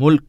ملک